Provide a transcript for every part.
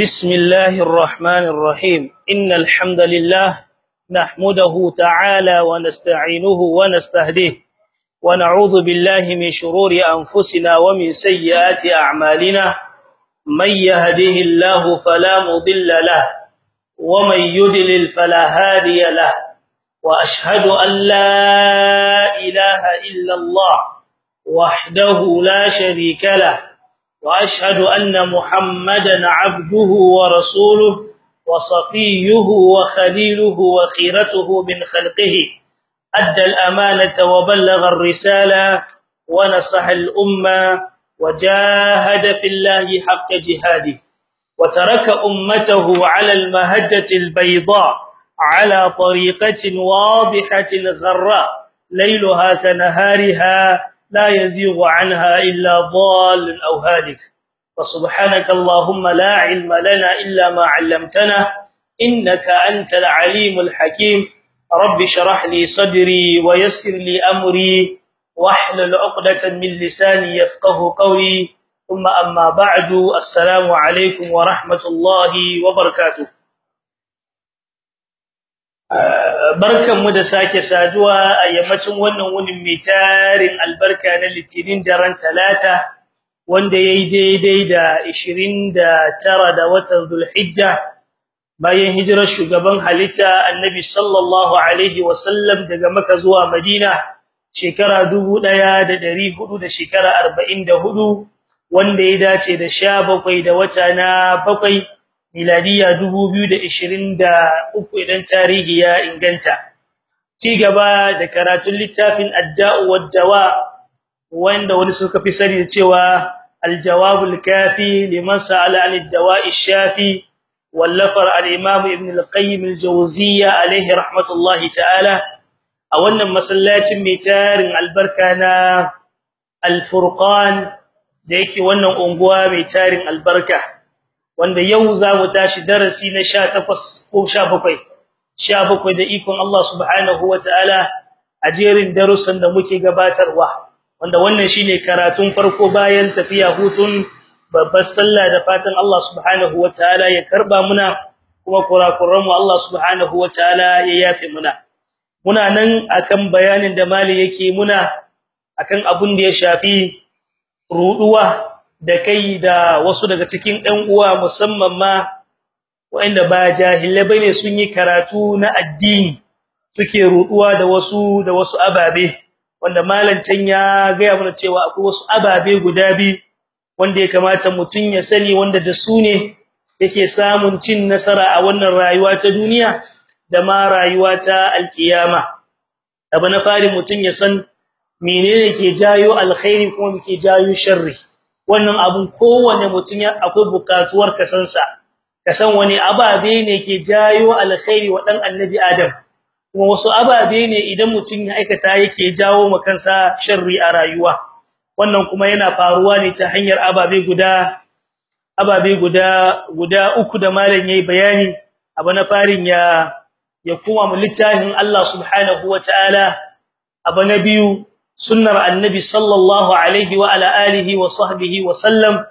بسم الله الرحمن الرحيم. إن الحمد لله نحمده تعالى ونستعينه ونستهديه. ونعوذ بالله من شرور أنفسنا ومن سيئات أعمالنا. من يهده الله فلا مضل له ومن يدلل فلا هادي له. وأشهد أن لا إله إلا الله وحده لا شريك له. وأشهد أن محمدا عبده ورسوله وصفيه وخليله وخيرته من خلقه. أدى الأمانة وبلغ الرسالة ونصح الأمة وجاهد في الله حق جهاده وترك أمته على المهجة البيضاء على طريقة واضحة غراء ليلها كنهارها لا يزيغ عنها إلا ضال أو هالك. فسبحانك اللهم لا علم لنا إلا ما علمتنا إنك أنت العليم الحكيم. رب شرح لي صدري ويسر لي أمري واحلل عقدة من لساني يفقه قولي. ثم أما بعد السلام عليكم ورحمة الله وبركاته. Barkanmu da sake saduwa a yammacin wannan wunin mai tarin albarka na litinin daren talata wanda yayi daidai da 29 da watan zulhijja bayan hijirar shugaban halitta annabi sallallahu alaihi wasallam daga makka zuwa madina shekara 1400 da shekara 44 wanda ya dace da 17 da wata na bakwai miladiya 2023 idan tarihi ya inganta. Ci gaba da karatun littafin adda'u wad-dawa wanda wani suka fi sani da cewa al-jawabul kafi liman sa'ala 'an ad-dawa'i shafi wallafar al-imam ibn al-qayyim al-jawziyya alayhi rahmatullahi ta'ala. A wannan masallacin mai tarin albarka na al-furqan da yake wannan unguwa mai tarin albarka. Wanda yau za mu tashi darasi na 18 ko 17 17 da ikon Allah subhanahu wataala a jerin darussan da muke gabatarwa wanda wannan shine karatun farko bayan tafiya hutun babbar sallah da fatan Allah subhanahu wataala ya karɓa muna kuma kurakuran mu Allah subhanahu wataala ya yafe muna. Muna nan akan bayanin da mali yake muna akan abun da ya shafi ruduwa da kai da wasu daga cikin ɗan uwa musamman ma wanda ba jahilai ba ne sun yi karatu na addini suke ruduwa da wasu da wasu ababe. Wanda malantan ya ga mana cewa akwai wasu ababe guda bi wanda ya kamata mutun ya sani wanda da su ne yake samun cin nasara a wannan rayuwa ta duniya da ma rayuwa ta alkiyama. Abu na fari mutun ya san menene ke jayo alkhairi kuma ke jayo sharri. Wannan abun kowanne mutum ya akwai bukatuwar kasansa kasan wani ababe ne ke jayo alkhairi wa dan annabi adam. Kuma wasu ababe ne idan mutum ya aikata yake jawo makansa sharri a rayuwa. Wannan kuma yana faruwa ne ta hanyar ababe guda ababe guda guda uku da malam yayi bayani. Abu na farin ya ya kuma mu littafin Allah subhanahu wataala abu na biyu sunnar annabi sallallahu alaihi wa ala alihi wa sahbihi wa sallam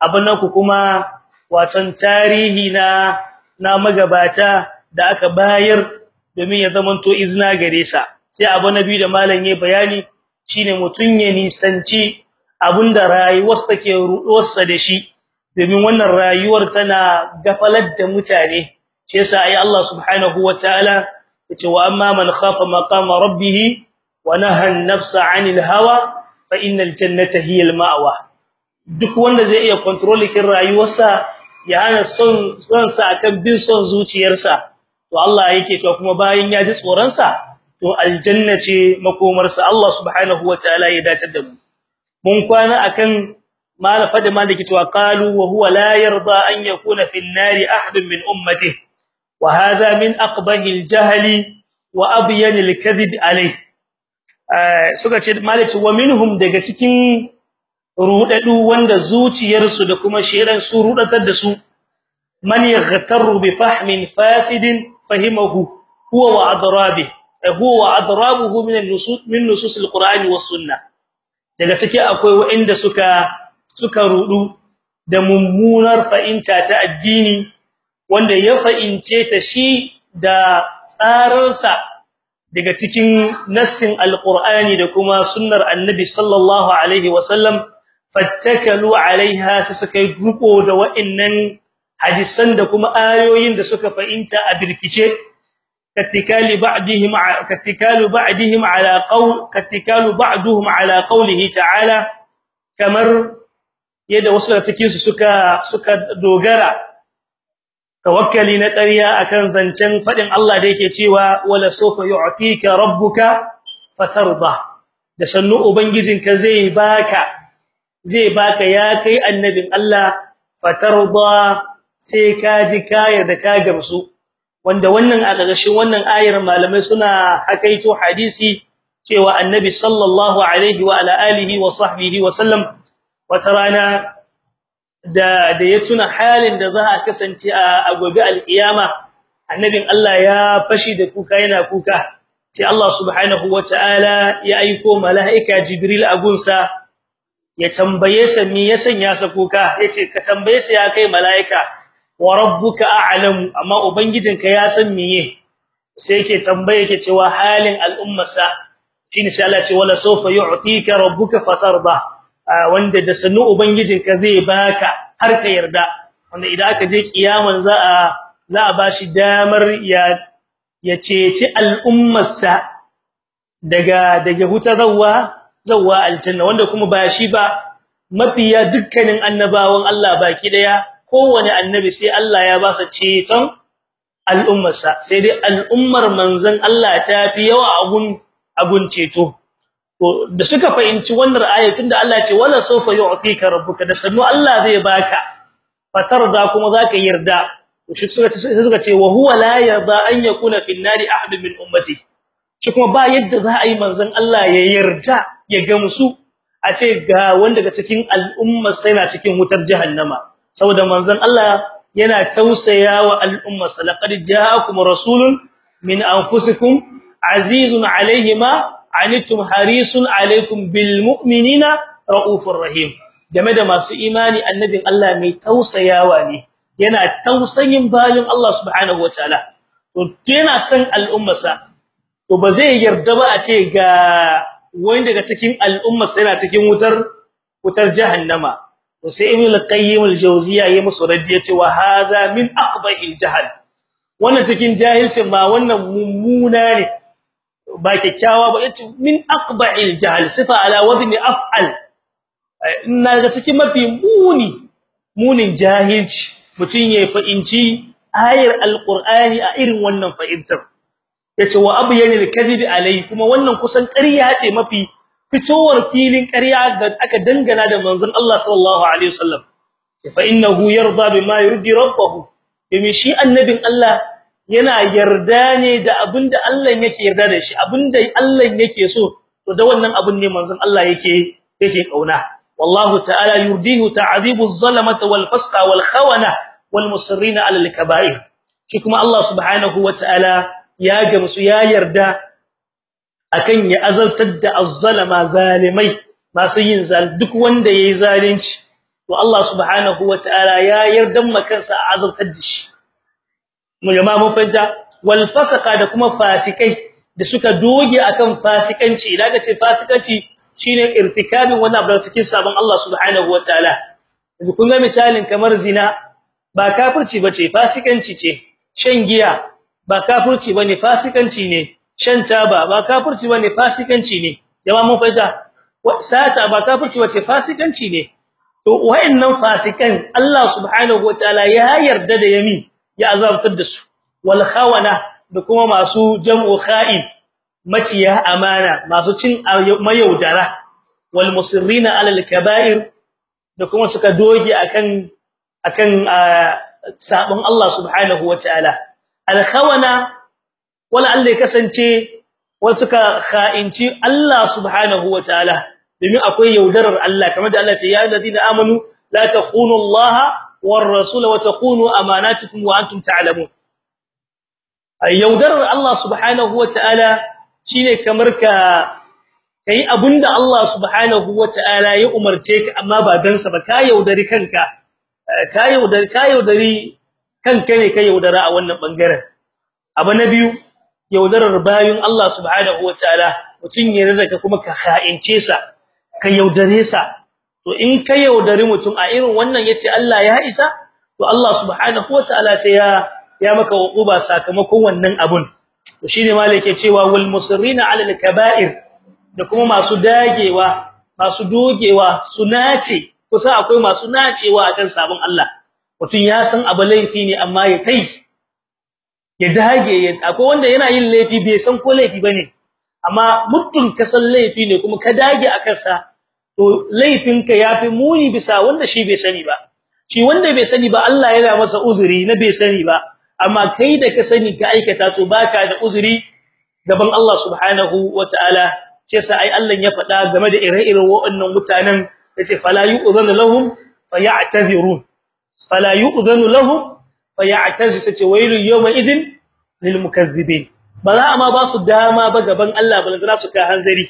abanaku kuma watan tarihi na na magabata da aka bayar domin ya zamanto izna gare sa. Sai abu nabi da malam yayi bayani shine mutun ya nisanci abunda rayuwar take ruɗuwarsa da shi domin wannan rayuwar tana gafalar da mutane. Shi yasa ai Allah subhanahu wataala ya ce wa amma man khafa maqama rabbih ونهى النفس عن الهوى فان الجنه هي المأوى duk wanda zai iya controlling rayuwarsa ya hana son son sa akan bin son zuciyarsa to Allah yake cewa kuma bayan ya ji tsoron sa to aljanna ce makomarsa Allah subhanahu wataala ya dace da mu mun kwana akan mala fada ma da cewa qalu wa huwa la yarda an yakuna fi an-nari ahadun min ummatihi wa hadha min aqbahi al-jahli wa abyan al-kadhib alayhi suka ce maliki wa minhum daga cikin rudadu wanda zuciyarsu da kuma shedan su rudatar da su man yaghtaru bi fahmin fasidin fahimahu huwa wa adrabi huwa wa adrabuhu min an-nusus min nusus al-qur'ani was sunnah. Daga ciki akwai wanda suka suka rudu da mummunar fa'inta ta addini wanda ya fa'ince ta shi da tsararsa daga cikin nassin alqur'ani da kuma sunnar annabi sallallahu alaihi wasallam fattakalu alaiha sai suka yi duko da wa'annan hadisan da kuma ayoyin da suka fa'inta a birkice. Kattikali ba'dihim kattikalu ba'dihim ala qawl kattikalu ba'duhum ala qawlihi ta'ala kamar yadda wasu da cikin su suka suka dogara tawakkali na ƙarya akan zancen faɗin Allah da yake cewa wala sawfa yu'tika rabbuka fatarda. Da sannu ubangijinka zai baka zai baka ya kai annabin Allah fatarda sai ka ji kayar da ka gamsu. Wanda wannan a ƙarshen wannan ayar malamai suna hakaito hadisi cewa annabi sallallahu alaihi wa ala alihi wa sahbihi wa sallam wata rana da da ya tuna halin da za a kasance a gobe alkiyama annabin Allah ya fashi da kuka yana kuka. Sai Allah subhanahu wataala ya aiko malaika jibril a gunsa ya tambaye sa me ya sanya sa kuka. Yace ka tambaye sa ya kai malaika wa rabbuka a'lam amma ubangijinka ya san meye. Sai yake tambaye yake cewa halin al'ummarsa. Shine sai Allah ya ce wala sawfa yu'tika rabbuka fatarda wanda da sanu ubangijinka zai baka har ka yarda. Wanda idan aka je kiyaman za a za a bashi damar ya ya ceci al'ummarsa daga daga huta zawwa aljanna. Wanda kuma ba shi ba mafiya dukkanin annabawan Allah baki ɗaya kowane annabi sai Allah ya ba sa ceton al'ummarsa. Sai dai al'ummar manzon Allah ta fi yawa agun agun ceto. Da suka fahimci wannan ayatun da Allah ya ce wala sawfa yu'tika rabbuka da sannu Allah zai baka fatarda kuma zaka yarda. Shi suka suka ce wa huwa la yarda an yakuna fil nari ahad min ummati. Shi kuma ba yadda za a yi manzon Allah ya yarda ya gamsu a ce ga wanda daga cikin al'ummar sai na cikin wutar jahannama. Saboda manzon Allah yana tausayawa al'ummar sa ja'akum rasulun min anfusikum azizun alayhi ma anittum harisun alaykum bil mu'minina raufur rahim. Game da masu imani annabin Allah mai tausayawa ne. Yana tausayin bayin Allah subhanahu wataala to yana san al'ummarsa. To ba zai yarda ba a ce ga wani daga cikin al'ummarsa yana cikin wutar wutar jahannama. To sai ibn al-qayyim al-jawziyya yayi musu raddi ya ce wa hadha min aqbahil jahl wannan cikin jahilcin ma wannan mummuna ne. Ba kikkiawa ba ya ce min aqbahil jahl sifa ala wadni af'al. Ina ga cikin mafi muni munin jahilci mutun ya fa'inci ayar alqur'ani a irin wannan fa'intar ya ce wa abyanil kadhib alai kuma wannan kusan ƙarya ce mafi fitowar filin ƙarya ga aka dangana da manzon Allah sallallahu alaihi wasallam. Fa innahu yarda bima yurdi rabbahu domin shi annabin Allah yana yarda ne da abin da Allah yake yarda da shi abin da Allah yake so to da wannan abun ne manzon Allah yake yake ƙauna wallahu ta'ala yurdihu ta'dibu az-zalamata wal fasqa wal khawana wal musirrina 'ala al-kaba'ir. Shi kuma Allah subhanahu wa ta'ala ya gamsu ya yarda akan ya azaltar da az-zalama zalimai masu yin zal duk wanda yayi zalunci. To Allah subhanahu wataala ya yarda makansa azaltar da shi. Mu jama'a wal fasaka da kuma fasikai da suka doge akan fasikanci. Idan ka ce fasikanci shine irtikabin wannan abu cikin sabon Allah subhanahu wataala yanzu kun ga misalin kamar zina ba kafirci bace fasikanci ce. Shan giya ba kafirci ba ne fasikanci ne. Shan taba ba kafirci ba ne fasikanci ne. Jama'a mun fahimta? Ba kafirci bace fasikanci ne. To wayannan fasikan Allah subhanahu wataala ya yarda da yami. Ya azabtar da su. Wal khawana da kuma masu jam'u kha'in maciya amana masu cin mayaudara. Wal musirrina alal kaba'ir da kuma suka doge akan akan sabon Allah subhanahu wataala al khawana wala Allah kasance wasu ka kha'inci Allah subhanahu wataala domin akwai yaudarar Allah kamar da Allah ce ya alladina amanu la takhunu Allah takhunu amanatukum wa antum ta'lamun yaudarar Allah subhanahu wataala shine kamar ka kai abunda Allah subhanahu wataala ya umarce ka amma ba dan sa ba ka yaudari kanka ka yaudari ka yaudari kanka ne ka yaudara a wannan ɓangaren abu na biyu yaudarar bayin Allah subhanahu wataala mutun ya rarraka kuma ka kha'ince sa ka yaudare sa to in ka yaudari mutum a irin wannan ya ce Allah ya isa to Allah subhanahu wataala sai ya ya maka uquba sakamakon wannan abun. To shine malai yake cewa wal musirrina ala al kaba'ir da kuma masu dagewa masu dogewa su nace. Kusa akwai masu nacewa akan sabon Allah. Mutun ya san abu laifi ne amma ya kai ya dage akwai wanda yana yin laifi bai san ko laifi ba ne amma mutun ka san laifi ne kuma ka dage akan sa to laifinka yafi muni bisa wanda shi bai sani ba. Shi wanda bai sani ba Allah yana masa uzuri na bai sani ba. Amma kai da ka sani ka aikata to baka da uzuri gaban Allah subhanahu wataala shi yasa ai Allah ya faɗa game da ire-iren waɗannan mutanen ya ce fala yu'dhanu lahum fayatazirun. Fala yu'dhanu lahum fayatazu sace wailu yawma idin lil mukaththibin ba za ba su dama ba gaban Allah balantana su ka hanzari.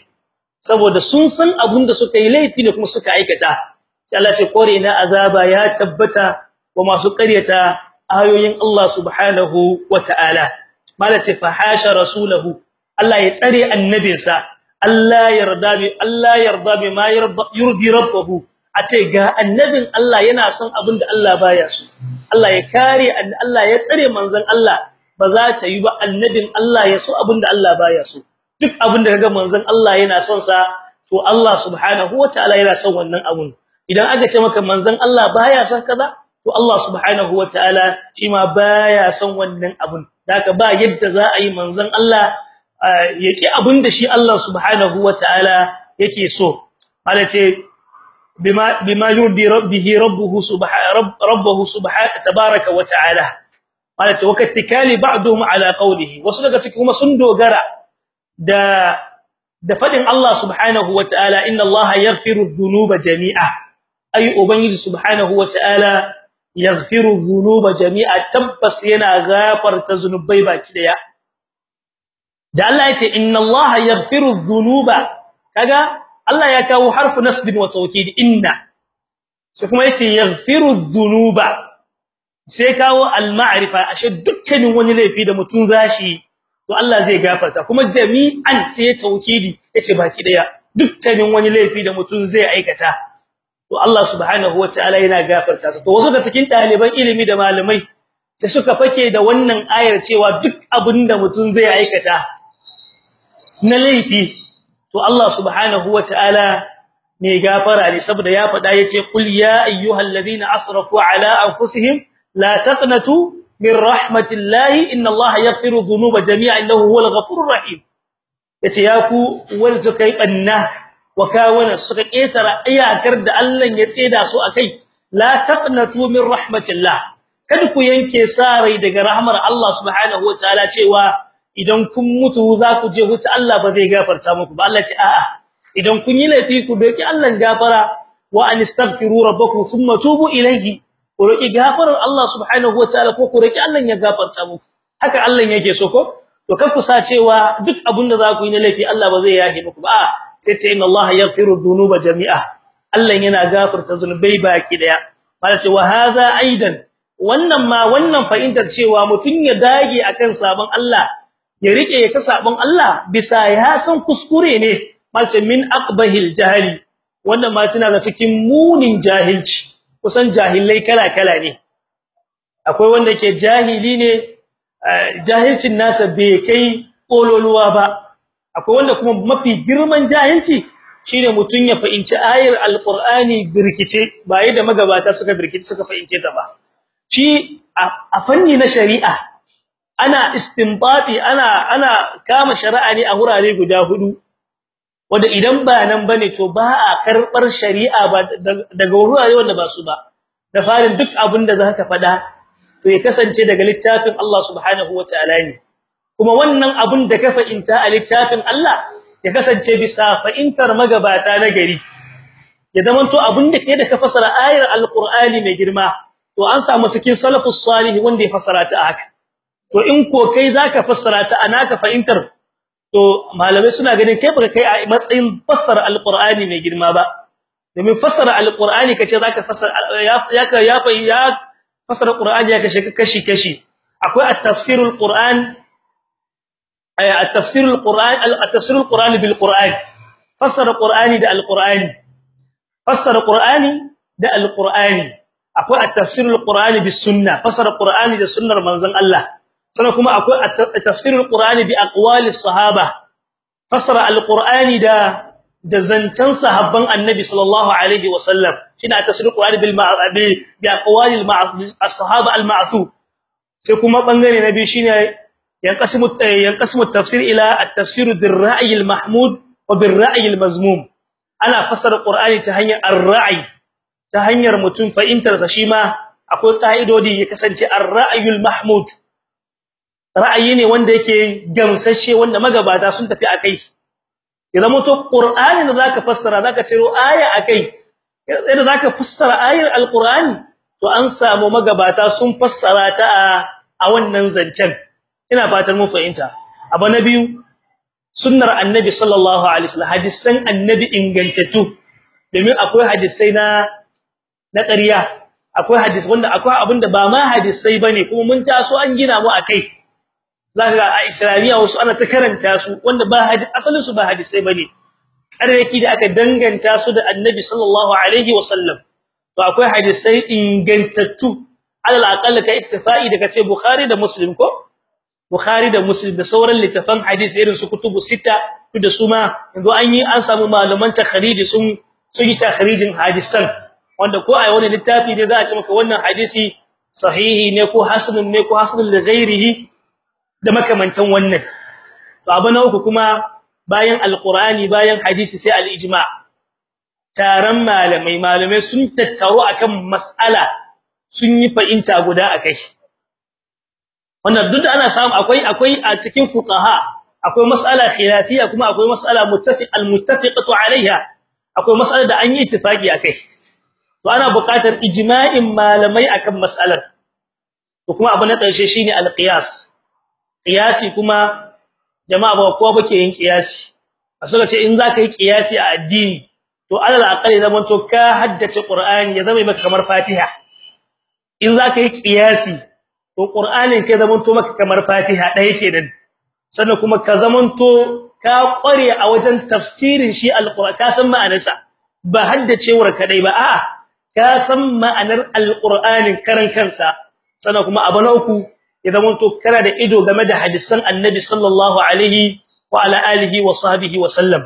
Saboda sun san abin da suka yi laifi ne kuma suka aikata. Sai Allah ce kore ina azaba ya tabbata wa masu ƙaryata ayoyin Allah subhanahu wataala malati fahasha rasulahu. Allah ya tsare annabinsa. Allah yarda bi Allah yarda bi ma yurdi rabbahu. Ace ga annabin Allah yana son abin da Allah baya so. Allah ya kare Allah ya tsare manzon Allah. Ba za ta yi ba annabin Allah ya so abin da Allah baya so. Duk abin da kaga manzon Allah yana son sa to Allah subhanahu wataala yana son wannan abun. Idan aka ce maka manzon Allah baya son kaza to Allah subhanahu wataala shi ma baya son wannan abun. Daka ba yadda za a yi manzon Allah yake abin da shi Allah subhanahu wataala yake so. Malace bima bima yurdi rabbihi rabbuhu subhanahu rabbuhu subhanahu tabaaraka wataala malace wakattikali ba'dhum ala qawlihi. Wasu daga cikin kuma sun dogara da da faɗin Allah subhanahu wataala inna Allah yaghfiru dhunuba jami'a. Ay ubangiji subhanahu wataala yaghfiru dhunuba jami'a tabbas yana gafarta zunubai baki ɗaya da Allah ya ce inna Allah yaghfiru dhunuba. Kaga Allah ya kawo harfu nasb wa tawkid inna. Sai kuma ya ce yaghfiru dhunuba. Sai kawo al-ma'rifa ashe dukkanin wani laifi da mutun zashi to Allah zai gafarta. Kuma jami'an sai tawkidi ya ce baki ɗaya dukkanin wani laifi da mutun zai aikata to Allah subhanahu wataala yana gafarta to wasu da cikin daliban ilimi da malamai sai suka fake da wannan ayar cewa duk abin da mutun zai aikata na laifi to Allah subhanahu wataala ne gafara ne. Saboda ya faɗa ya ce qul ya ayyuhalladhina asrafu ala anfusihim la taqnatu min rahmatillahi inna allaha yaghfiru dhunuba jami'a innahu huwal ghafurur rahim. Yace ya ku wanda kai banna wa kawana suka ketara iyakar da Allah ya tseda su akai la taqnatu min rahmatillah. Kada ku yanke sarai daga rahmar Allah subhanahu wataala cewa idan kun mutu za ku je huta Allah ba zai gafarta muku ba. Allah ce a'a idan kun yi laifi ku doki Allah gafara wa anistaghfiru rabbakum thumma tubu ilayhi. Ku roki gafarar Allah subhanahu wataala ko ku roki Allah ya gafarta muku. Haka Allah yake so ko? To kar ku sa cewa duk abin da za ku yi na laifi Allah ba zai yahe muku ba. Sai ce inna Allah yaghfiru dhunuba jami'a. Allah yana gafarta zunubai baki ɗaya. Mala ce wa hadha aidan. Wannan ma wannan fa'idar cewa mutun ya dage akan sabon Allah ya riƙe ya ta sabon Allah bisa ya san kuskure ne. Mala ce min aqbahil jahili. Wannan ma tana da cikin munin jahilci. Kusan jahilai kala-kala ne. Akwai wanda ke jahili ne jahilcin nasa bai kai kololuwa ba. Akwai wanda kuma mafi girman jahilci shine mutun ya fahimci ayar alqur'ani birkice ba yadda magabata suka birkice suka fahimce ta ba. Shi a fanni na shari'a ana istinbati ana ana kama shari'a ne a hurare guda huɗu. Wanda idan ba nan ba ne to ba a karɓar shari'a ba daga wurare wanda ba su ba. Da farin duk abin da zaka fada to ya kasance daga littafin Allah subhanahu wataala ne. Kuma wannan abin da ka fa'inta a littafin Allah ya kasance bisa fa'intar magabata na gari. Ya zamanto abin da kai da ka fasara ayar alqur'ani mai girma to an samu cikin salafus salih wanda ya fasara ta haka. To in ko kai zaka fassara ta anaka fa'intar to malamai suna ganin kai baka kai a matsayin fassara alqur'ani mai girma ba. Domin fassara alqur'ani kace zaka fassara ya ya ya ya fassara qur'ani ya kashe kashi kashi. Akwai at-tafsirul qur'an ay at-tafsirul qur'an at-tafsirul qur'ani bil qur'an. Fassara qur'ani da alqur'ani. Fassara qur'ani da alqur'ani. Akwai at-tafsirul qur'ani bis sunnah. Fassara qur'ani da sunnar manzon Allah. Sannan kuma akwai at-tafsirul qur'ani bi aqwali sahaba. Fassara alqur'ani da da zancan sahabban annabi sallallahu alaihi wasallam shine at-tafsirul qur'ani bil ma'abi bi aqwali as-sahaba al-ma'thub sai kuma ɓangare na biyu shine yanqasimu yanqasimu at-tafsir ila at-tafsir bir-ra'yi al-mahmud wa bir-ra'yi al-mazmum. Ana fassara qur'ani ta hanyar ar-ra'yi ta hanyar mutum fa'intar sa shi ma akwai kaidodi ya kasance ar-ra'yi al-mahmud ra'ayi ne wanda yake gamsashe wanda magabata sun tafi akai idan mutum qur'ani da zaka fassara zaka ciro aya akai idan zaka fassara ayar al-qur'ani to an samu magabata sun fassara ta a wannan zancen. Ina fatan mun fahimta. Abu na biyu sunnar annabi sallallahu alaihi wasallam hadisan annabi ingantattu. Domin akwai hadisai na na ƙarya akwai hadisi wanda akwai abin da ba ma hadisai ba ne kuma mun taso an gina mu akai zaka ga a islamiya wasu ana ta karanta su wanda ba hadisi asalin su ba hadisai ba ne ƙaryaki da aka danganta su da annabi sallallahu alaihi wasallam to akwai hadisai ingantattu alal aqall ka ittifai daga ce bukhari da muslim ko? Bukhari da muslim da sauran littafan hadisi irin su kutubu sita da su ma yanzu an yi an samu malaman takhriji sun sun yi takhrijin hadisan. Wanda ko ai wani littafi ne za a ce maka wannan hadisi sahihi ne ko hasanun ne ko hasanun li ghairihi da makamantan wannan. To abu na uku kuma bayan alqur'ani bayan hadisi sai al-ijma' taron malamai malamai sun tattaro akan mas'ala sun yi fa'inta guda akai wannan duk da ana samu akwai akwai a cikin fuqaha akwai mas'ala khilafiyya kuma akwai mas'ala muttafiq al-muttafiqatu 'alayha akwai mas'ala da an yi ittifaqi akai to ana buƙatar ijma'in malamai akan mas'alar. To kuma abu na ƙarshe shine al-qiyas. Qiyasi kuma jama'a ba kowa bake yin qiyasi. Suka ce in zaka yi qiyasi a addini to alal aqali zaman to ka haddace qur'ani ya zama maka kamar fatiha. In zaka yi qiyasi to qur'anin kai zaman to maka kamar fatiha dai kenan. Sannan kuma ka zaman to ka kware a wajen tafsirin shi alqur'ani ka san ma'anarsa. Ba haddacewar kadai ba a'a ka san ma'anar alqur'anin karan kansa. Sannan kuma abu na uku ya zaman to kana da ido game da hadisan annabi sallallahu alaihi wa ala alihi wa sahbihi wa sallam.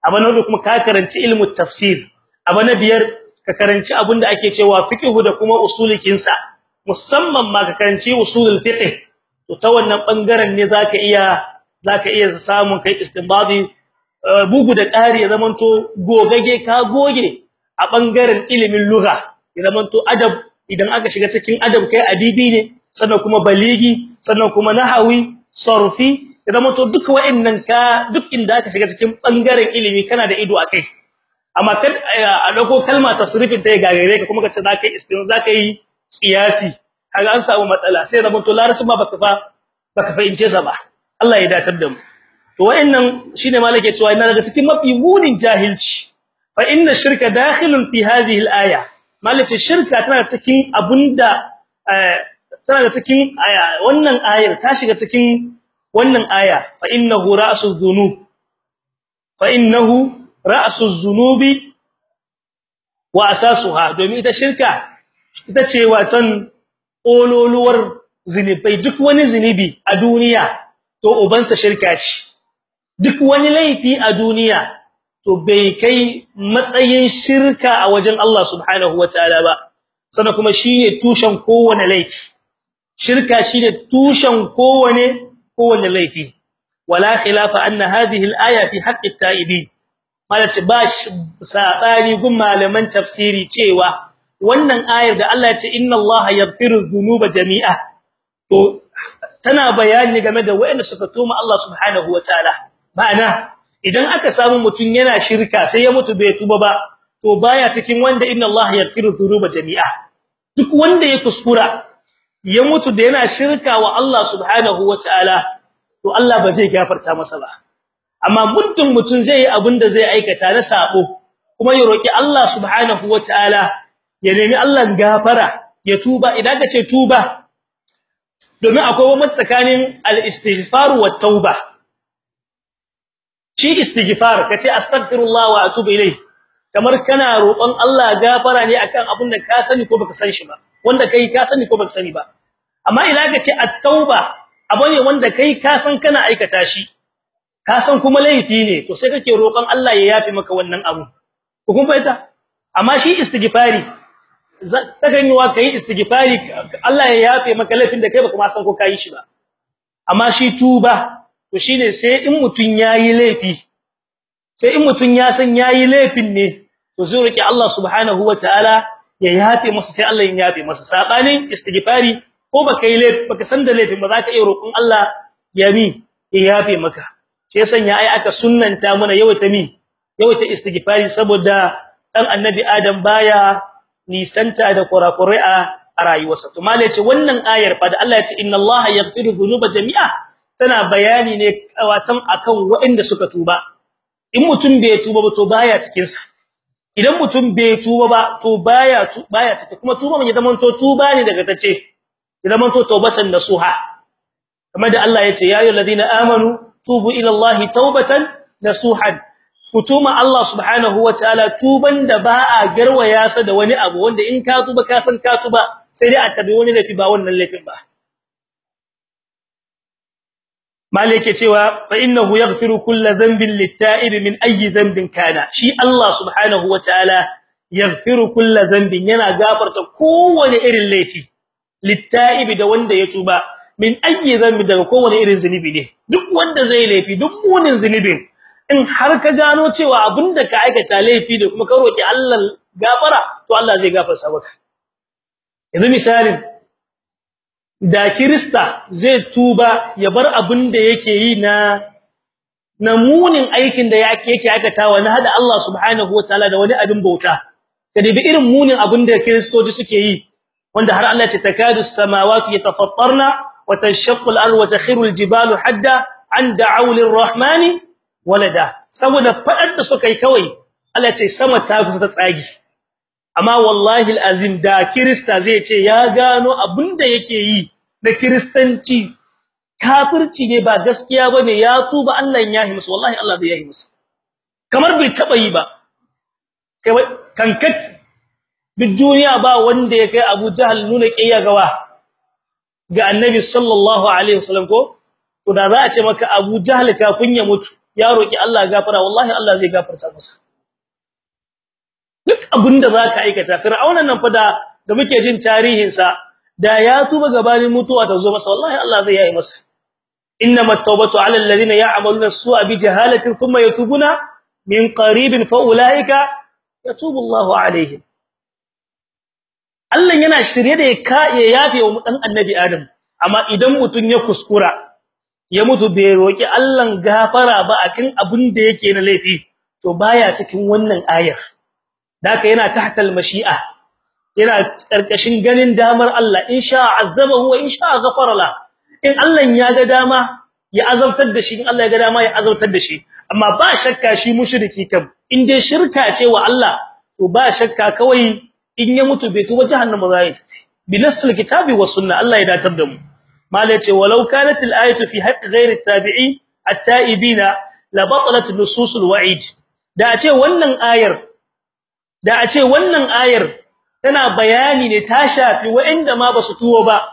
Abana da kuma ka karanci ilmu tafsir. Abana biyar ka karanci abin da ake cewa fiqhu da kuma usulikin sa musamman ma ka karanci usulul fiqh. To ta wannan ɓangaren ne zaka iya zaka iya samun kai istinbadi. Bugu da ƙari ya zamanto gogage ka goge a ɓangaren ilimin lugha. Ya zamanto adab idan aka shiga cikin adab kai adibi ne. Sannan kuma baligi sannan kuma nahawi sarfi ya zamanto duk wa'annan ka duk inda aka shiga cikin ɓangaren ilimi kana da ido akai amma kad a ɗauko kalma tasrifin ta gagare ka kuma kace zaka yi istin zaka yi qiyasi kaga an samu matsala sai zamanto larabci ba baka fa baka fahimce sa ba. Allah ya datar da mu. To wa'annan shine malake cewa ina daga cikin mafi munin jahilci. Fa inna shirka dakhilun fi hadhihi al-aya. Malake shirka tana cikin abunda tana cikin wannan ayar ta shiga cikin wannan aya. Fa innahu ra'suz dhunub. Fa innahu ra'suz dhunubi wa asasuha. Domin ita shirka ita ce watan ololuwar zinubai duk wani zinubi a duniya to ubansa shirka ce. Duk wani laifi a duniya to bai kai matsayin shirka a wajen Allah subhanahu wataala ba. Sannan kuma shine tushen kowane laifi. Shirka shine tushen kowane kowane laifi. Wala khilafa anna hadhihi al-aya fi haqqi at-taibin. Malaci bash saɓani gun malaman tafsiri cewa wannan ayar da Allah ya ce inna Allah yaghfiru dhunuba jami'a. To tana bayani game da wayanda suka tuma Allah subhanahu wataala ma'ana idan aka samu mutun yana shirka sai ya mutu bai tuba ba to baya cikin wanda inna Allah yaghfiru dhunuba jami'a. Duk wanda ya kuskura ya mutu da yana shirka wa Allah subhanahu wataala to Allah ba zai gafarta masa ba. Amma muddin mutun zai yi abin da zai aikata na sabo kuma ya roki Allah subhanahu wataala ya nemi Allah gafara ya tuba idan ka ce tuba domin akwai wani tsakanin al-istighfar wa tauba. Shi istighfar kace astaghfirullah wa atubu ilayh kamar kana roƙon Allah gafara ne akan abin da ka sani ko baka san shi ba. Wanda kai ka sani ko baka sani ba. Amma idan ka ce at-tauba abu ne wanda kai ka san kana aikata shi ka san kuma laifi ne to sai kake roƙon Allah ya yafi maka wannan abu. Ko kun fahimta? Amma shi istighfari takan yi wa kai istighfari Allah ya yafe maka laifin da kai baka ma san ko kai shi ba. Amma shi tuba to shine sai in mutun yayi laifi sai in mutun ya san yayi laifin ne to zai roki Allah subhanahu wataala ya yafe masa sai Allah ya yafe masa sabanin istighfari ko baka yi laifi baka san da laifin ba za ka iya roƙon Allah ya mi ya yafe maka. Sai sanya ai aka sunnanta mana yawaita mi yawaita istighfari saboda dan annabi adam baya nisanta da kurakurai a rayuwarsa. To mallai ce wannan ayar fa da Allah ya ce inna Allah yaghfiru dhunuba jami'a tana bayani ne watan akan waɗanda suka tuba. In mutum bai tuba ba to baya cikin sa idan mutum bai tuba ba to baya baya cikin kuma tuba mai zaman to tuba ne daga tace idan man to tawbatan nasuha. Kamar da Allah ya ce ya ayyuhallazina amanu tubu ila Allah tawbatan nasuhan. Kutuma Allah subhanahu wataala tuban da ba a garwaya sa da wani abu wanda in ka tuba ka san ka tuba sai dai a tabi wani lafi ba wannan lafin ba. Malike cewa fa innahu yaghfiru kulli dhanbin lit-ta'ib min ayyi dhanbin kana. Shi Allah subhanahu wataala yaghfiru kulli dhanbin yana gafarta kowane irin laifi lit-ta'ib da wanda ya tuba min ayyi dhanbin daga kowane irin zunubi ne. Duk wanda zai laifi duk munin zunubin in har ka gano cewa abin da ka aikata laifi da kuma ka roki Allah gafara to Allah zai gafarta maka. Yanzu misalin da kirista zai tuba ya bar abin da yake yi na munin aikin da yake aikatawa na hada Allah subhanahu wataala da wani abin bauta. Da bi irin munin abin da kristoci suke yi wanda har Allah ya ce takadu samawati yatafattarna wa tashaqqu al-ardu wa takhiru al-jibalu hadda an da'u lir-rahmani walada. Saboda fadar da suka yi kawai Allah ce sama ta kusa ta tsagi amma wallahi alazim da krista zai ce ya gano abin da yake yi da kristanci kafirci ne ba gaskiya ba ne ya tuba Allah ya yi musu wallahi Allah zai yi musu. Kamar bai taba yi ba. Kai kankat duk duniya ba wanda ya kai Abu Jahal nuna kiyya gawa ga Annabi sallallahu alaihi wasallam ko? To da za a ce maka Abu Jahal kafin ya mutu ya roki Allah gafara wallahi Allah zai gafarta masa. Duk abin da zaka aikata fir'aunan nan fa da da muke jin tarihin sa da ya tuba gabanin mutuwa ta zo masa wallahi Allah zai yi masa. Innamat tawbatu 'ala alladhina ya'maluna as-su'a bi jahalatin thumma yatubuna min qaribin fa ulaika yatubu Allahu 'alayhim. Allah yana shirye da ya yafe wa dan annabi Adam amma idan mutun ya kuskura ya mutu bai roki Allah gafara ba akan abin da yake na laifi to baya cikin wannan ayar. Daka yana tahtal mashi'a yana ƙarƙashin ganin damar Allah. Insha azabahu wa insha ghafara la in Allah ya ga dama ya azabtar da shi. In Allah ya ga dama ya azabtar da shi. Amma ba shakka shi mushriki kam in dai shirka ce wa Allah to ba shakka kawai in ya mutu bai tuba jahannama zai bi nasil kitabi was sunna Allah ya datar da mu. Mala ce walau kanat al-ayatu fi haqqi ghayri at-tabi'in at-ta'ibina la batalat nusus al-wa'id da a ce wannan ayar da a ce wannan ayar tana bayani ne ta shafi wa'inda ma ba su tuwo ba.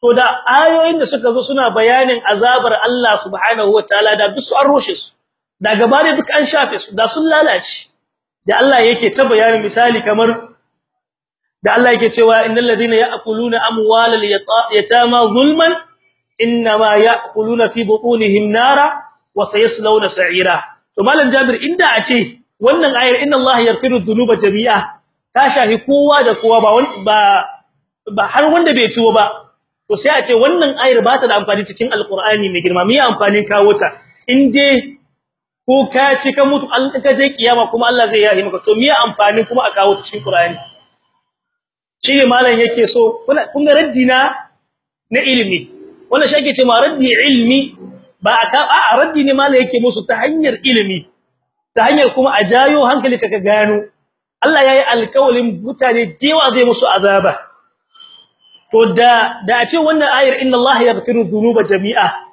To da ayoyin da suka zo suna bayanin azabar Allah subhanahu wataala da duk su an roshe su. Da gabare duk an shafe su da sun lalace. Da Allah yake ta bayanin misali kamar da Allah yake cewa innal ladina ya'kuluna amwalal yatama zulman inma ya'kuluna fi butunihim nara wa sayaslawna sa'ira. To malam Jabir inda a ce wannan ayar inna Allah yaghfiru dhunuba jami'a. Ta shahi kowa da kowa ba ba ba har wanda bai tuwo ba. To sai a ce wannan ayar ba ta da amfani cikin alqur'ani mai girma. Me amfanin kawo ta? In dai ko ka ci ka mutu ka je kiyama kuma Allah zai yahi maka. To me amfanin kuma a kawo ta cikin qur'ani? Shine malam yake so kun ga raddi na ilimi. Wannan shi ake cewa raddi ilmi ba a raddi ne malam yake musu ta hanyar ilimi. Ta hanyar kuma a jayo hankali ka gano. Allah yayi alƙawalin mutane dewa zai musu azaba. To da da a ce wannan ayar inna Allah yaghfiru dhunuba jami'a.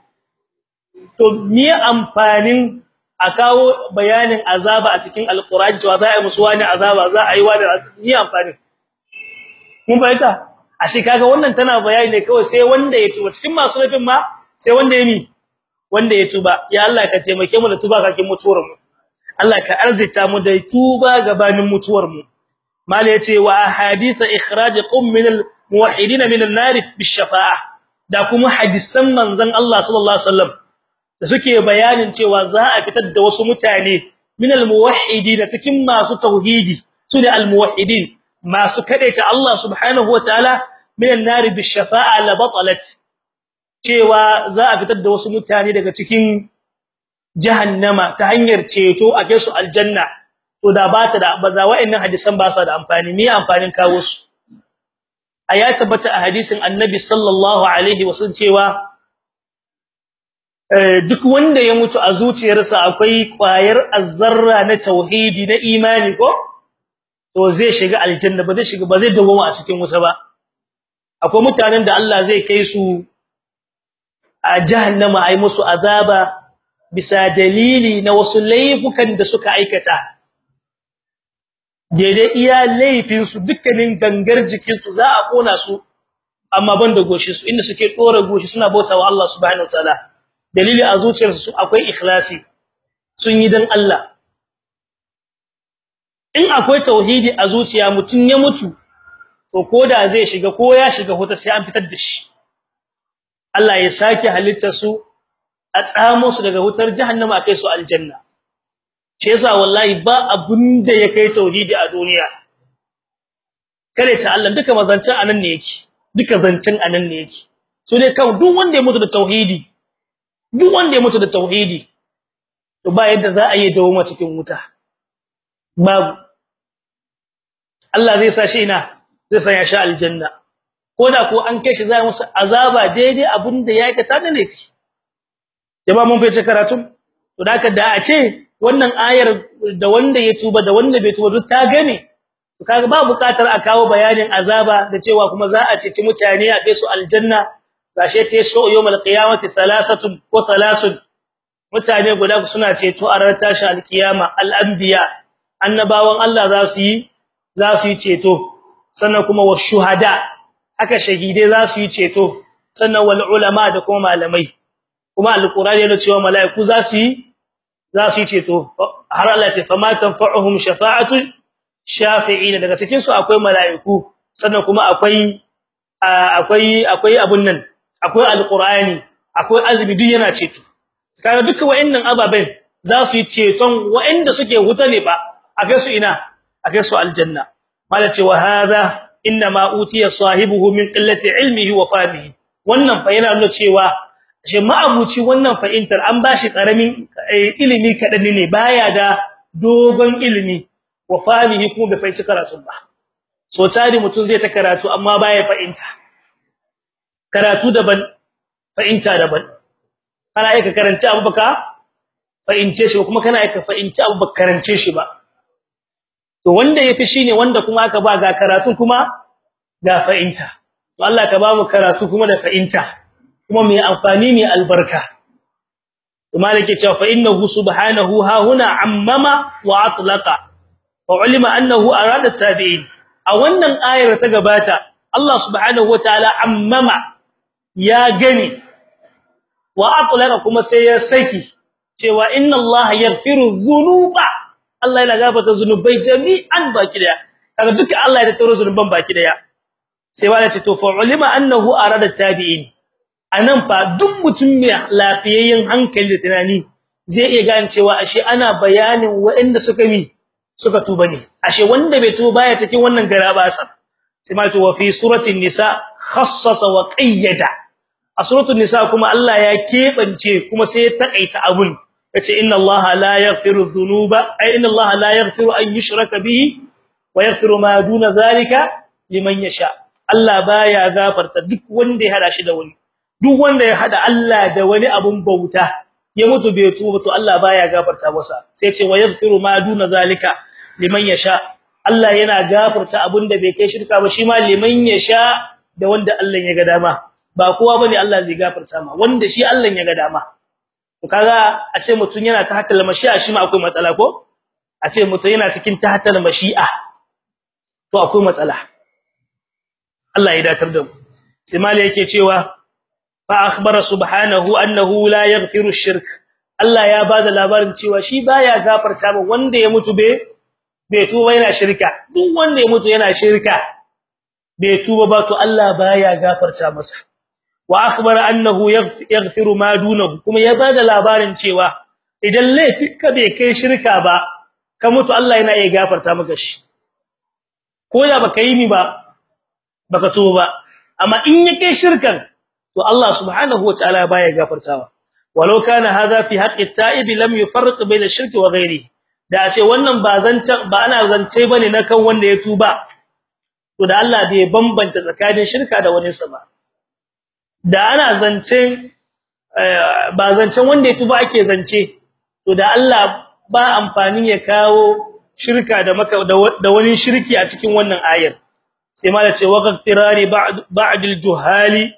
To me amfanin a kawo bayanin azaba a cikin alqur'ani cewa za a yi musu wani azaba za a yi wani me amfani? Mun bayyana ashe kaga wannan tana bayani ne kawai sai wanda ya tuba. Cikin masu nufin ma sai wanda ya mi? Wanda ya tuba. Ya Allah ka taimake mu da tuba kakin mutuwar mu. Allah ka arzita mu da tuba gabanin mutuwar mu. Mala ya ce wa ahadith ikhraj qum min al muwahhidin min an nar bi shafa'a da kuma hadisan manzon Allah sallallahu alaihi wasallam da suke bayanin cewa za a fitar da wasu mutane min al muwahhidin cikin masu tauhidi su ne al muwahhidin masu kadaita Allah subhanahu wataala min an nar bi shafa'a la batalat. Cewa za a fitar da wasu mutane daga cikin jahannama ta hanyar ceto a kai aljanna. To da ba ta da ba za wa'annan hadisan ba sa da amfani. Me amfanin kawo su? Aya tabbata a hadisin annabi sallallahu alaihi wasallam cewa duk wanda ya mutu a zuciyarsa akwai ƙwayar azzarra na tauhidi na imani ko? To zai shiga aljanna ba zai shiga ba zai dawo a cikin wuta ba. Akwai mutanen da Allah zai kai su a jahannama ai musu azaba bisa dalili na wasu laifukan da suka aikata. Daidai iya laifin su dukkanin gangar jikin su za a kona su amma banda goshi su inda suke dora goshi suna bautawa Allah subhanahu wataala dalili a zuciyarsu su akwai ikhlasi sun yi dan Allah. In akwai tauhidi a zuciya mutun ya mutu to koda zai shiga ko ya shiga huta sai an fitar da shi. Allah ya sake halitta su a tsamo su daga hutar jahannama kai su aljanna. Shi yasa wallahi ba abunda ya kai tauhidi a duniya. Kare ta Allah duka mazancin a nan ne yake duka zancin a nan ne yake. So ne kan duk wanda ya mutu da tauhidi duk wanda ya mutu da tauhidi to ba yadda za a yi dawo cikin wuta. Babu. Allah zai sa shi ina? Zai sa sha aljanna. Koda ko an kai shi zai musu azaba daidai abin da ya aikata da laifi. Jama'a mun fice karatu to daka da a ce wannan ayar da wanda ya tuba da wanda bai tuba duk ta gane to kaga ba buƙatar a kawo bayanin azaba da cewa kuma za a ceci mutane a kai su aljanna. Gashe ta so yawmal qiyamati thalathatun ko thalathun mutane guda suna ceto a ranar tashi alkiyama al-anbiya. Annabawan Allah za su yi za su yi ceto. Sannan kuma washuhada haka shahidai za su yi ceto. Sannan wal ulama da kuma malamai. Kuma alqur'ani yana cewa malaiku za su yi za su yi ceto. Har Allah ya ce fama tanfa'uhum shafa'atu shafi'ina. Daga cikin su akwai malaiku sannan kuma akwai akwai akwai abun nan akwai alqur'ani akwai azumi duk yana ceto. Kaga duka wayannan ababen za su yi ceton wayanda suke huta ne ba akai su ina? Akai su aljanna. Malace wa hadha inma utiya sahibuhu min qillati ilmihi wa fahmihi. Wannan fa yana nuna cewa shi ma'abuci wannan fa'intar an bashi ƙaramin ilimi kadan ne baya da dogon ilimi. Wa fahmihi kuma bai fahimci karatu ba. So tari mutun zai ta karatu amma baya fahimta. Karatu daban fahimta daban. Kana aika karanci abu baka fahimce shi kuma kana aika fahimci abu baka karance shi ba. To wanda yafi shine wanda kuma aka ba ga karatu kuma ga fa'inta to Allah ka ba mu karatu kuma da fa'inta kuma mai amfani mai albarka. To malike cewa fa innahu subhanahu ha huna ammama wa atlaqa. Wa ulima annahu arada tabi'in. A wannan ayar ta gabata Allah subhanahu wataala ammama ya gani. Wa atlaqa kuma sai ya saki cewa inna Allah yaghfiru dhunuba. Allah yana gafarta zunubai jami'an baki ɗaya. Kaga duka Allah ya tattaro zunuban baki ɗaya. Sai wala ce to fa ulima annahu arada tabi'in. A nan fa duk mutum mai lafiyayyen hankali da tunani zai iya gane cewa ashe ana bayanin waɗanda suka mi suka tuba ne. Ashe wanda bai tuba baya cikin wannan garabasa. Sai ma to fi suratul nisa khassasa wa qayyada. A suratul nisa kuma Allah ya kebance kuma sai ya takaita abun. Yace inna allaha la yaghfiru dhunuba ay inna allaha la yaghfiru an yushraka bihi wa yaghfiru ma duna zalika liman yasha. Allah baya gafarta duk wanda ya hada shi da wani. Duk wanda ya hada Allah da wani abun bauta ya mutu bai tuba to Allah baya gafarta masa. Sai ce wa yaghfiru ma duna zalika liman yasha. Allah yana gafarta abin da bai kai shirka ba shi ma liman yasha da wanda Allah ya ga dama. Ba kowa ba ne Allah zai gafarta ma wanda shi Allah ya ga dama. To kaga a ce mutun yana ta hatal mashi'a shi ma akwai matsala ko? A ce mutun yana cikin ta hatal mashi'a to akwai matsala. Allah ya datar da mu. Sai mali yake cewa fa akhbara subhanahu annahu la yaghfiru ash-shirk Allah ya ba da labarin cewa shi baya gafarta ba wanda ya mutu be bai tuba yana shirka. Duk wanda ya mutu yana shirka bai tuba ba to Allah baya gafarta masa. Wa akhbara annahu yaghfiru ma dunahu. Kuma ya ba da labarin cewa idan laifinka bai kai shirka ba ka mutu Allah yana iya gafarta maka shi. Ko da baka yi ni ba baka tuba ba. Amma in ya kai shirkan to Allah subhanahu wataala baya gafartawa. Walau kana hadha fi haqqi at-ta'ib lam yufarriq bayna ash-shirki wa ghayrihi. Da ce wannan ba zancan ba ana zance ba ne na kan wanda ya tuba. To da Allah bai bambanta tsakanin shirka da wani sa ba. Da ana zance ba zancen wanda ya tuba ake zance. To da Allah ba amfani ya kawo shirka da maka da wani shirki a cikin wannan ayar. Sai ma da ce waqtirari ba'd ba'd al-juhali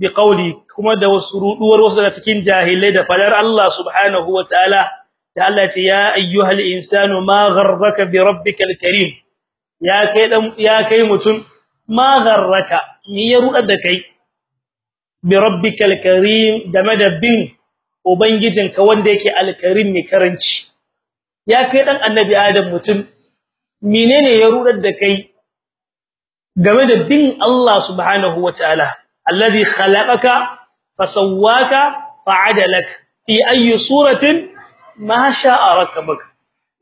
biqawli kuma da wasu ruduwar wasu daga cikin jahilai da falar Allah subhanahu wataala da Allah ce ya ayyuhal insanu ma gharraka bi rabbikal karim. Ya kai dan ya kai mutun ma gharraka ni ya rudar da kai bi rabbikal karim da bin ubangijinka wanda yake alkarim mai karanci? Ya kai dan annabi adam mutun menene ya rudar da kai game da bin Allah subhanahu wataala alladhi khalaqaka fasawwaka fa'adalak fi ayi suratin ma sha'a rakabak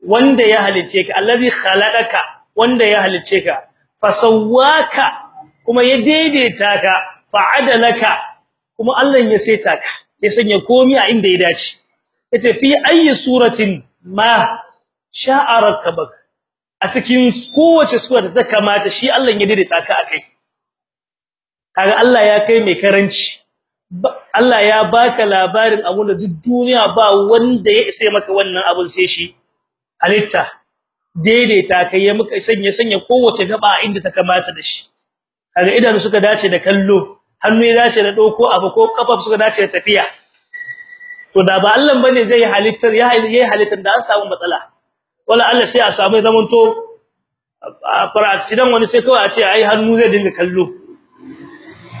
wanda ya halice ka alladhi khalaqaka wanda ya halice ka fasawwaka kuma ya daidaita ka fa'adalaka kuma Allah ya saita ka ya sanya komai a inda ya dace ya ce fi ayi suratin a cikin kowace sura da ta kamata shi Allah ya daidaita ka akai kaga Allah ya kai mai karanci Allah ya baka labarin abun da duk duniya ba wanda ya isa maka wannan abun sai shi halitta daidaita kai ya muka sanya sanya kowace gaba inda ta kamata da shi kaga idan suka dace da kallo hannu ya dace da doko abu ko kafa suka dace da tafiya to da ba Allah ba ne zai halittar ya halittar da an samu matsala wala Allah sai a samu zamanto fara accident wani sai kawai a ce ai hannu zai dinga kallo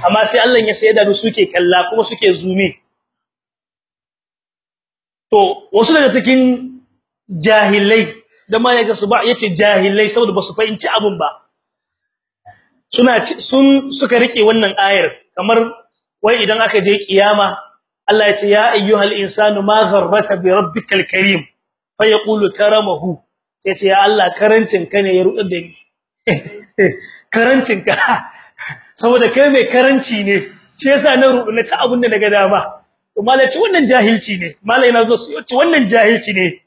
amma sai Allah ya sai da suke kalla kuma suke zume to wasu daga cikin jahilai da ma yaga su ba ya ce jahilai saboda ba su fahimci abun ba. Suna sun suka riƙe wannan ayar kamar wai idan aka je kiyama Allah ya ce ya ayyuhal insanu ma gharraka bi rabbikal karim fa yaqulu karamahu. Sai ya ce ya Allah ƙarancin ka ne ya rudar da ni. Karancin ka. Saboda kai mai karanci ne shi yasa na rubuta ta abun da daga dama. To malai wannan jahilci ne. Malai na zo ce wannan jahilci ne.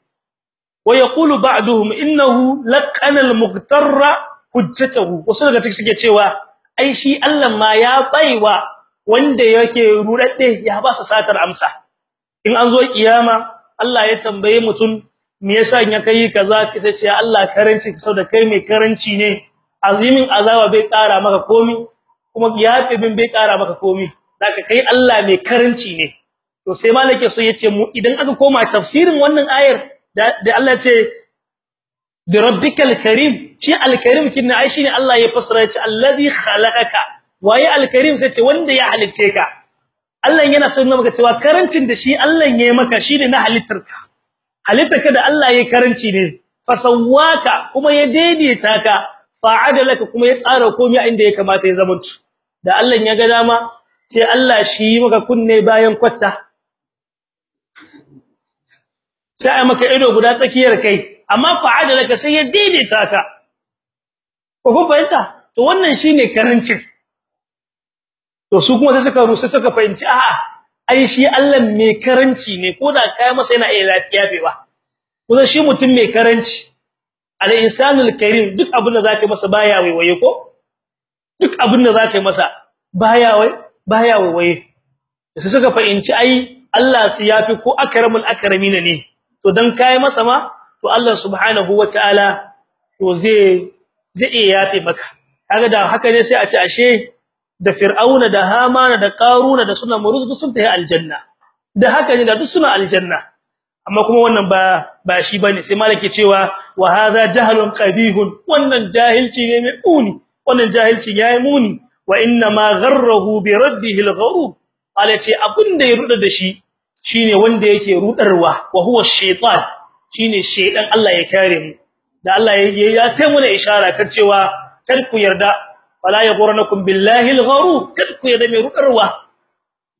Wa yaqulu ba'duhum innahu laqana al-mughtarra hujjatahu. Wasu daga cikin suke cewa ai shi Allah ma ya baiwa wanda yake rudadde ya ba sa satar amsa. In an zo kiyama Allah ya tambaye mutum me yasa in ya kai kaza? Sai ce Allah karanci saboda kai mai karanci ne. Azimin azaba bai kara maka komai kuma ya bin bai kara maka komai zaka kai Allah mai karanci ne. To sai malake so ya ce mu idan aka koma tafsirin wannan ayar da Allah ya ce bi rabbikal karim shi alkarim kinna ai shine Allah ya fassara ya ce alladhi khalaqaka. Waye alkarim? Sai ce wanda ya halice ka. Allah yana son maka cewa ƙarancin da shi Allah ya maka shine na halittarka halittarka da Allah ya karanci ne. Fasawwaka kuma ya daidaita ka. Fa'adalaka kuma ya tsara komai inda ya kamata ya zama da Allah ya ga dama sai Allah shi maka kunne bayan kwatta. Sai ai maka ido guda tsakiyar kai amma fa'adalaka sai ya daidaita ka. Ko ku fahimta? To wannan shine ƙarancin. To su kuma sai suka rusa suka fahimci a'a ai shi Allah mai karanci ne ko da kai masa yana iya lafiya ba kuma shi mutum mai karanci. Al-insanul karim duk abin da zaka masa baya waiwaye ko? Duk abin da zaka masa baya wai baya waiwaye sai suka fahimci ai Allah su yafi ko akramul akramin ne. To dan kai masa ma to Allah subhanahu wataala to zai zai yafe maka. Kaga da haka ne sai a ce ashe da fir'auna da hamana da qaruna da suna muruz sun tafi aljanna. Da haka ne da duk suna aljanna. Amma kuma wannan ba ba shi ba ne sai malaki cewa wa hadha jahlun qabihun. Wannan jahilci ne mai muni. Wannan jahilci yayi muni. Wa inna ma gharrahu bi raddihi al-ghurur alace abin da ya ruda da shi shine wanda yake rudarwa wa huwa shaytan. Shine shaydan Allah ya kare mu. Da Allah ya ya kai mu ishara kan cewa kar ku yarda wala yaghurnakum billahi al-ghurur kar ku yarda mai rudarwa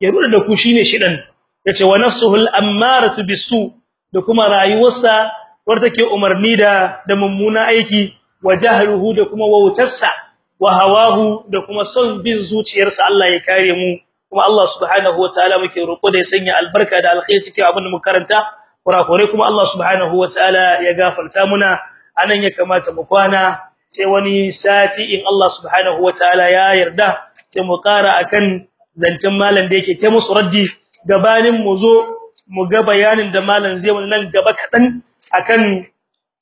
ya ruda da ku shine shaydan. Yace wa nafsuhu al-ammaratu bisu. Da kuma rayuwarsa wanda take umarni da da mummuna aiki. Wa jahluhu da kuma wautarsa. Wa hawahu da kuma son bin zuciyarsa Allah ya kare mu. Kuma Allah subhanahu wataala muke roko da ya sanya albarka da alkhairi cikin abin da muka karanta. Kurakure kuma Allah subhanahu wataala ya gafarta muna. Anan ya kamata mu kwana sai wani sati in Allah subhanahu wataala ya yarda sai mu kara akan zancen malam da yake kai musu raddi. Gabanin mu zo mu ga bayanin da malam zai mun nan gaba kadan akan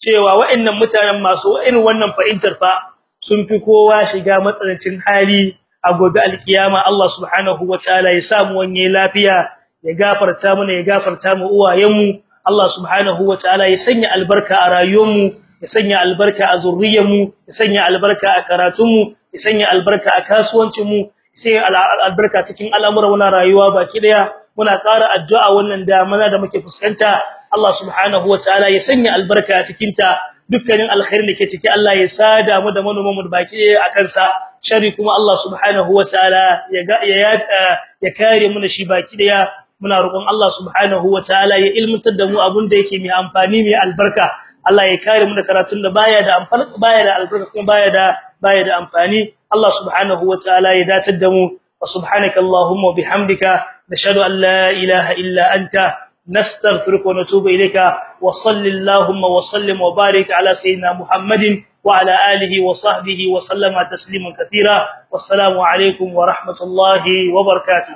cewa wa'annan mutanen masu irin wannan fa'intar fa sun fi kowa shiga matsanancin hali a gobe alkiyama. Allah subhanahu wataala ya samu wanye lafiya ya gafarta mana ya gafarta mu uwayenmu. Allah subhanahu wataala ya sanya albarka a rayuwarmu ya sanya albarka a zurriyarmu ya sanya albarka a karatunmu ya sanya albarka a kasuwancinmu sai albarka cikin al'amuran wannan rayuwa baki ɗaya. Muna ƙara addu'a wannan damana da muke fuskanta. Allah subhanahu wataala ya sanya albarka cikin ta dukkanin alkhairin da ke ciki Allah ya sada mu da manoman mu baki akan sa shari kuma Allah subhanahu wataala ya ya ya kare mu da shi baki ɗaya. Muna roƙon Allah subhanahu wataala ya ilmantar da mu abun da yake mai amfani mai albarka. Allah ya kare mu da karatun da baya da amfani baya da albarka kuma baya da baya da amfani. Allah subhanahu wataala ya datar da mu. Wa subhanaka allahumma bihamdika. Nashhadu an la ilaha illa anta. نستغفرك ونتوب إليك وصل اللهم وسلم وبارك على سيدنا محمد وعلى آله وصحبه وسلم تسليما كثيرا والسلام عليكم ورحمة الله وبركاته